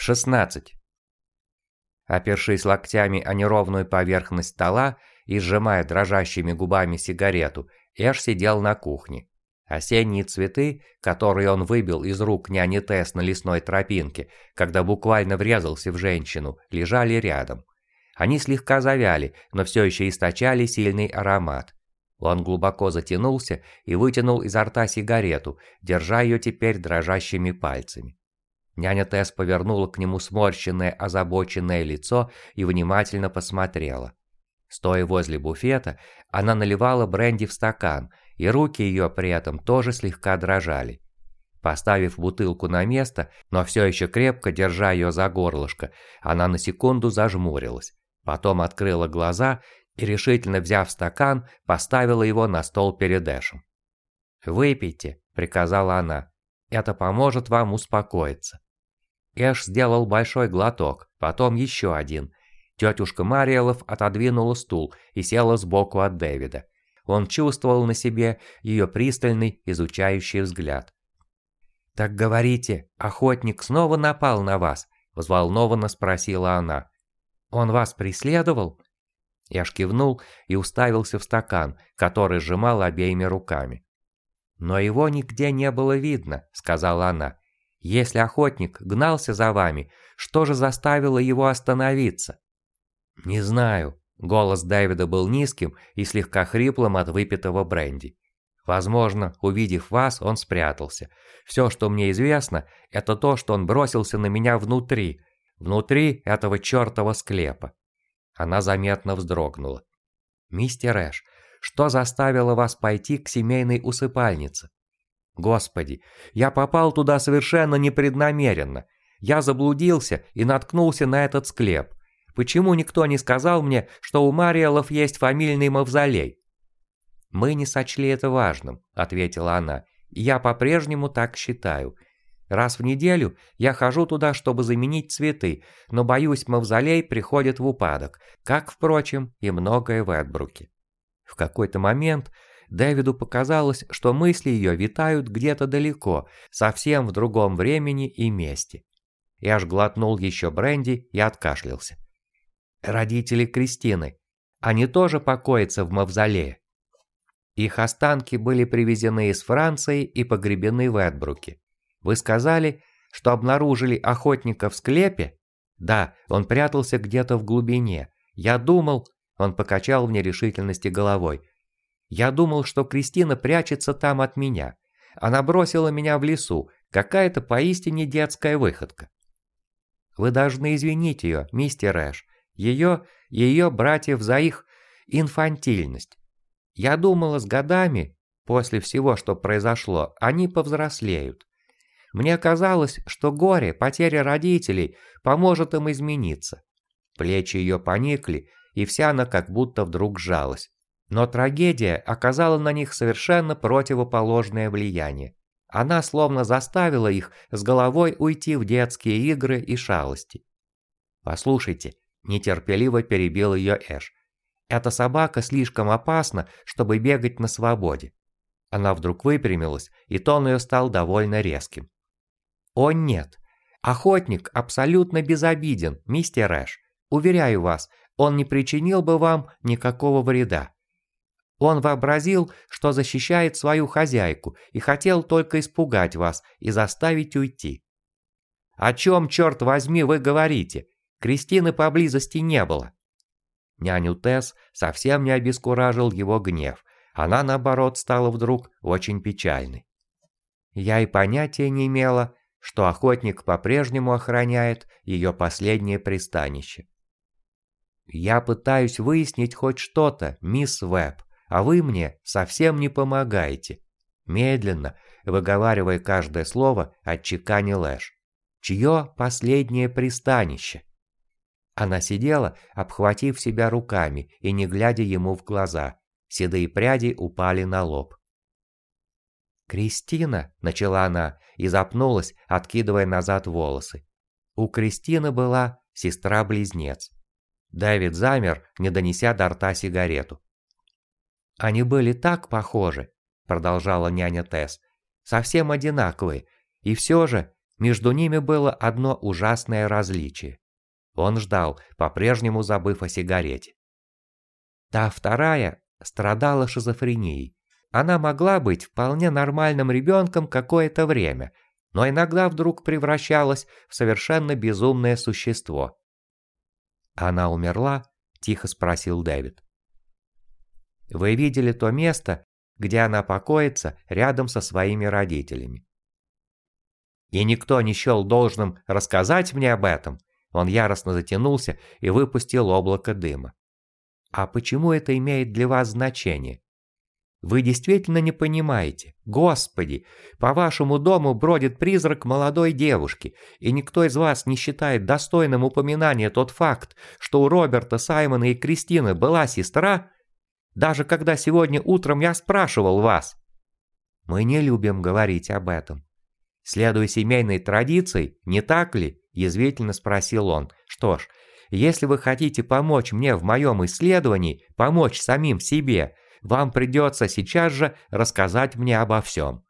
16. Опершись локтями о неровную поверхность стола и сжимая дрожащими губами сигарету, Эш сидел на кухне. Осенние цветы, которые он выбил из рук няни Тесс на лесной тропинке, когда буквально врезался в женщину, лежали рядом. Они слегка завяли, но все еще источали сильный аромат. Он глубоко затянулся и вытянул изо рта сигарету, держа ее теперь дрожащими пальцами. Няня Тесс повернула к нему сморщенное, озабоченное лицо и внимательно посмотрела. Стоя возле буфета, она наливала бренди в стакан, и руки ее при этом тоже слегка дрожали. Поставив бутылку на место, но все еще крепко держа ее за горлышко, она на секунду зажмурилась. Потом открыла глаза и, решительно взяв стакан, поставила его на стол перед Эшем. «Выпейте», — приказала она. «Это поможет вам успокоиться». Эш сделал большой глоток, потом еще один. Тетушка Мариэлов отодвинула стул и села сбоку от Дэвида. Он чувствовал на себе ее пристальный, изучающий взгляд. «Так говорите, охотник снова напал на вас?» – взволнованно спросила она. «Он вас преследовал?» Эш кивнул и уставился в стакан, который сжимал обеими руками. «Но его нигде не было видно», – сказала она. Если охотник гнался за вами, что же заставило его остановиться? Не знаю. Голос Дэвида был низким и слегка хриплым от выпитого бренди. Возможно, увидев вас, он спрятался. Все, что мне известно, это то, что он бросился на меня внутри, внутри этого чертова склепа. Она заметно вздрогнула. «Мистер Эш, что заставило вас пойти к семейной усыпальнице?» Господи, я попал туда совершенно непреднамеренно. Я заблудился и наткнулся на этот склеп. Почему никто не сказал мне, что у Мариэлов есть фамильный мавзолей? Мы не сочли это важным, ответила она. Я по-прежнему так считаю. Раз в неделю я хожу туда, чтобы заменить цветы, но боюсь, мавзолей приходит в упадок, как, впрочем, и многое в Эдбруке. В какой-то момент Дэвиду показалось, что мысли ее витают где-то далеко, совсем в другом времени и месте. Я аж глотнул еще бренди и откашлялся. Родители Кристины. Они тоже покоятся в мавзолее. Их останки были привезены из Франции и погребены в Эдбруке. Вы сказали, что обнаружили охотника в склепе? Да, он прятался где-то в глубине. Я думал, он покачал в нерешительности головой. Я думал, что Кристина прячется там от меня. Она бросила меня в лесу, какая-то поистине детская выходка. Вы должны извинить ее, мистер Эш, ее, ее братьев за их инфантильность. Я думала, с годами, после всего, что произошло, они повзрослеют. Мне казалось, что горе, потеря родителей поможет им измениться. Плечи ее поникли, и вся она как будто вдруг сжалась. Но трагедия оказала на них совершенно противоположное влияние. Она словно заставила их с головой уйти в детские игры и шалости. «Послушайте», – нетерпеливо перебил ее Эш, – «эта собака слишком опасна, чтобы бегать на свободе». Она вдруг выпрямилась, и тон ее стал довольно резким. «О нет, охотник абсолютно безобиден, мистер Эш. Уверяю вас, он не причинил бы вам никакого вреда. Он вообразил, что защищает свою хозяйку и хотел только испугать вас и заставить уйти. «О чем, черт возьми, вы говорите? Кристины поблизости не было». Няню Тесс совсем не обескуражил его гнев. Она, наоборот, стала вдруг очень печальной. Я и понятия не имела, что охотник по-прежнему охраняет ее последнее пристанище. «Я пытаюсь выяснить хоть что-то, мисс Веб а вы мне совсем не помогаете. Медленно, выговаривая каждое слово, отчеканил Эш. Чье последнее пристанище? Она сидела, обхватив себя руками и не глядя ему в глаза. Седые пряди упали на лоб. «Кристина», — начала она и запнулась, откидывая назад волосы. У Кристины была сестра-близнец. Дэвид замер, не донеся до рта сигарету. Они были так похожи, продолжала няня Тесс, совсем одинаковые. И все же Между ними было одно ужасное различие. Он ждал, по-прежнему забыв о сигарете. Та вторая страдала шизофренией. Она могла быть вполне нормальным ребенком какое-то время, но иногда вдруг превращалась в совершенно безумное существо. «Она умерла?» – тихо спросил Дэвид. «Вы видели то место, где она покоится рядом со своими родителями?» «И никто не счел должным рассказать мне об этом?» Он яростно затянулся и выпустил облако дыма. «А почему это имеет для вас значение?» Вы действительно не понимаете. Господи, по вашему дому бродит призрак молодой девушки, и никто из вас не считает достойным упоминания тот факт, что у Роберта, Саймона и Кристины была сестра? Даже когда сегодня утром я спрашивал вас. Мы не любим говорить об этом. Следуя семейной традиции, не так ли? Язвительно спросил он. Что ж, если вы хотите помочь мне в моем исследовании, помочь самим себе – вам придется сейчас же рассказать мне обо всем».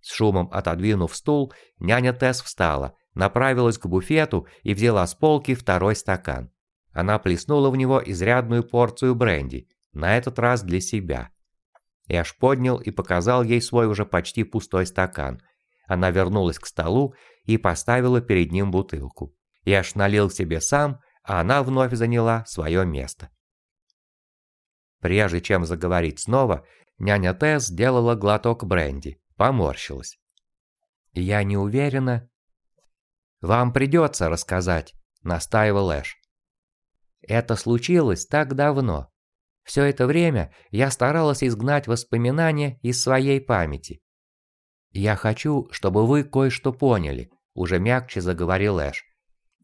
С шумом отодвинув стул, няня Тесс встала, направилась к буфету и взяла с полки второй стакан. Она плеснула в него изрядную порцию бренди, на этот раз для себя. Эш поднял и показал ей свой уже почти пустой стакан. Она вернулась к столу и поставила перед ним бутылку. Эш налил себе сам, а она вновь заняла свое место. Прежде чем заговорить снова, няня Тесс сделала глоток бренди, поморщилась. «Я не уверена...» «Вам придется рассказать», — настаивал Эш. «Это случилось так давно. Все это время я старалась изгнать воспоминания из своей памяти. Я хочу, чтобы вы кое-что поняли», — уже мягче заговорил Эш.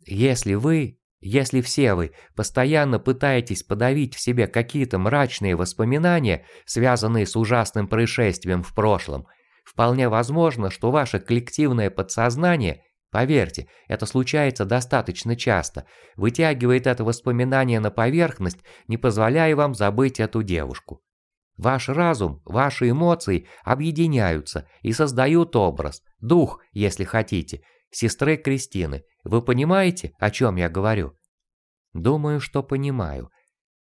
«Если вы если все вы постоянно пытаетесь подавить в себе какие-то мрачные воспоминания, связанные с ужасным происшествием в прошлом, вполне возможно, что ваше коллективное подсознание, поверьте, это случается достаточно часто, вытягивает это воспоминание на поверхность, не позволяя вам забыть эту девушку. Ваш разум, ваши эмоции объединяются и создают образ, дух, если хотите, сестры Кристины, вы понимаете, о чем я говорю? Думаю, что понимаю.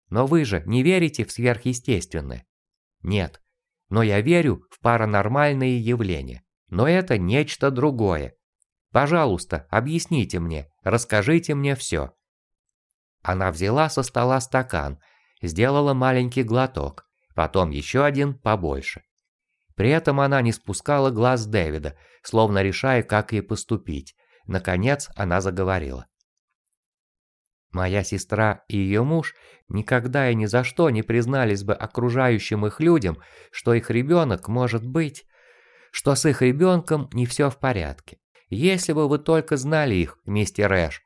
Но вы же не верите в сверхъестественное? Нет. Но я верю в паранормальные явления. Но это нечто другое. Пожалуйста, объясните мне, расскажите мне все. Она взяла со стола стакан, сделала маленький глоток, потом еще один побольше. При этом она не спускала глаз Дэвида, словно решая, как ей поступить. Наконец она заговорила. Моя сестра и ее муж никогда и ни за что не признались бы окружающим их людям, что их ребенок может быть, что с их ребенком не все в порядке. Если бы вы только знали их, мистер Эш,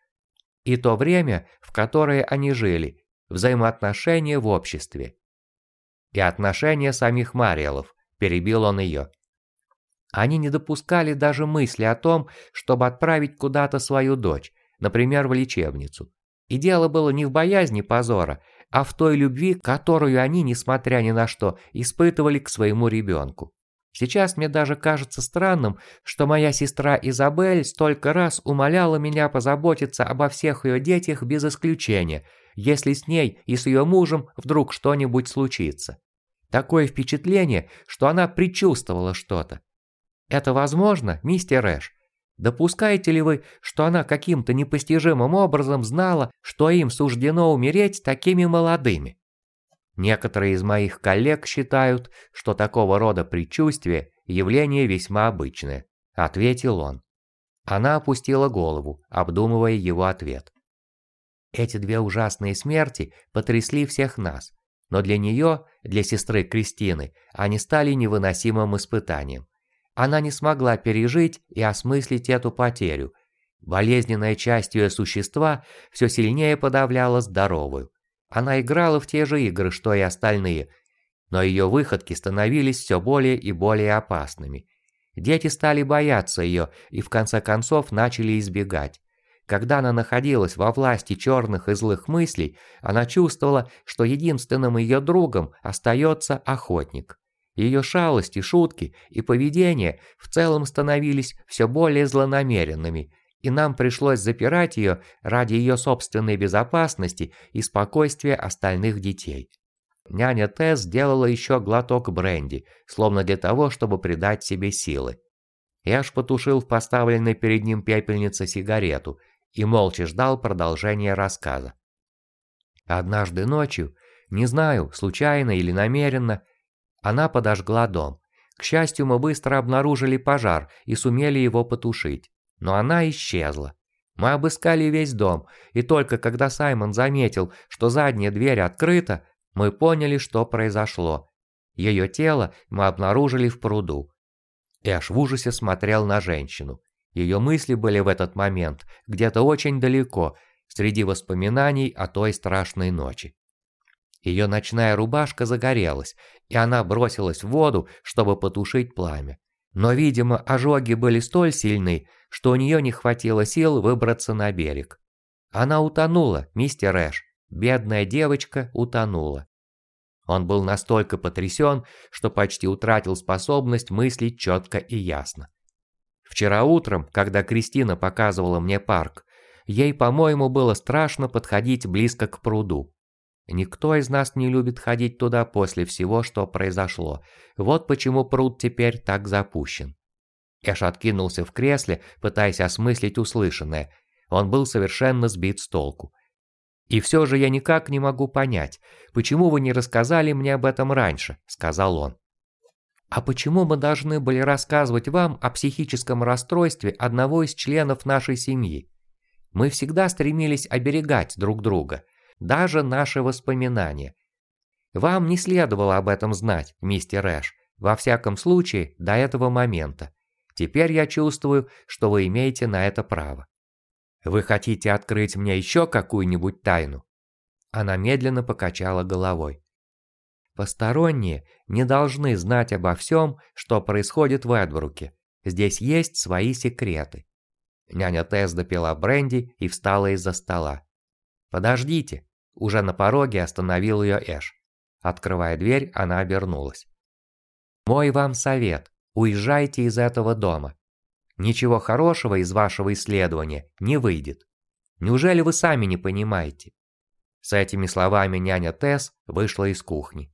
и то время, в которое они жили, взаимоотношения в обществе. И отношения самих Мариэлов, перебил он ее. Они не допускали даже мысли о том, чтобы отправить куда-то свою дочь, например, в лечебницу. И дело было не в боязни позора, а в той любви, которую они, несмотря ни на что, испытывали к своему ребенку. Сейчас мне даже кажется странным, что моя сестра Изабель столько раз умоляла меня позаботиться обо всех ее детях без исключения, если с ней и с ее мужем вдруг что-нибудь случится. Такое впечатление, что она предчувствовала что-то. Это возможно, мистер Эш? Допускаете ли вы, что она каким-то непостижимым образом знала, что им суждено умереть такими молодыми? Некоторые из моих коллег считают, что такого рода предчувствие – явление весьма обычное, ответил он. Она опустила голову, обдумывая его ответ. Эти две ужасные смерти потрясли всех нас, но для нее, для сестры Кристины, они стали невыносимым испытанием. Она не смогла пережить и осмыслить эту потерю. Болезненная часть ее существа все сильнее подавляла здоровую. Она играла в те же игры, что и остальные, но ее выходки становились все более и более опасными. Дети стали бояться ее и в конце концов начали избегать. Когда она находилась во власти черных и злых мыслей, она чувствовала, что единственным ее другом остается охотник. Ее шалости, шутки и поведение в целом становились все более злонамеренными, и нам пришлось запирать ее ради ее собственной безопасности и спокойствия остальных детей. Няня Тесс сделала еще глоток бренди, словно для того, чтобы придать себе силы. Эш потушил в поставленной перед ним пепельнице сигарету и молча ждал продолжения рассказа. Однажды ночью, не знаю, случайно или намеренно, она подожгла дом. К счастью, мы быстро обнаружили пожар и сумели его потушить но она исчезла. Мы обыскали весь дом, и только когда Саймон заметил, что задняя дверь открыта, мы поняли, что произошло. Ее тело мы обнаружили в пруду. Эш в ужасе смотрел на женщину. Ее мысли были в этот момент где-то очень далеко, среди воспоминаний о той страшной ночи. Ее ночная рубашка загорелась, и она бросилась в воду, чтобы потушить пламя. Но, видимо, ожоги были столь сильны, что у нее не хватило сил выбраться на берег. Она утонула, мистер Эш. Бедная девочка утонула. Он был настолько потрясен, что почти утратил способность мыслить четко и ясно. Вчера утром, когда Кристина показывала мне парк, ей, по-моему, было страшно подходить близко к пруду. Никто из нас не любит ходить туда после всего, что произошло. Вот почему пруд теперь так запущен. Эш откинулся в кресле, пытаясь осмыслить услышанное. Он был совершенно сбит с толку. «И все же я никак не могу понять, почему вы не рассказали мне об этом раньше», — сказал он. «А почему мы должны были рассказывать вам о психическом расстройстве одного из членов нашей семьи? Мы всегда стремились оберегать друг друга, даже наши воспоминания. Вам не следовало об этом знать, мистер Эш, во всяком случае, до этого момента. Теперь я чувствую, что вы имеете на это право. Вы хотите открыть мне еще какую-нибудь тайну?» Она медленно покачала головой. Посторонние не должны знать обо всем, что происходит в Эдбруке. Здесь есть свои секреты. Няня Тесс допила бренди и встала из-за стола. «Подождите!» Уже на пороге остановил ее Эш. Открывая дверь, она обернулась. «Мой вам совет. Уезжайте из этого дома. Ничего хорошего из вашего исследования не выйдет. Неужели вы сами не понимаете? С этими словами няня Тесс вышла из кухни.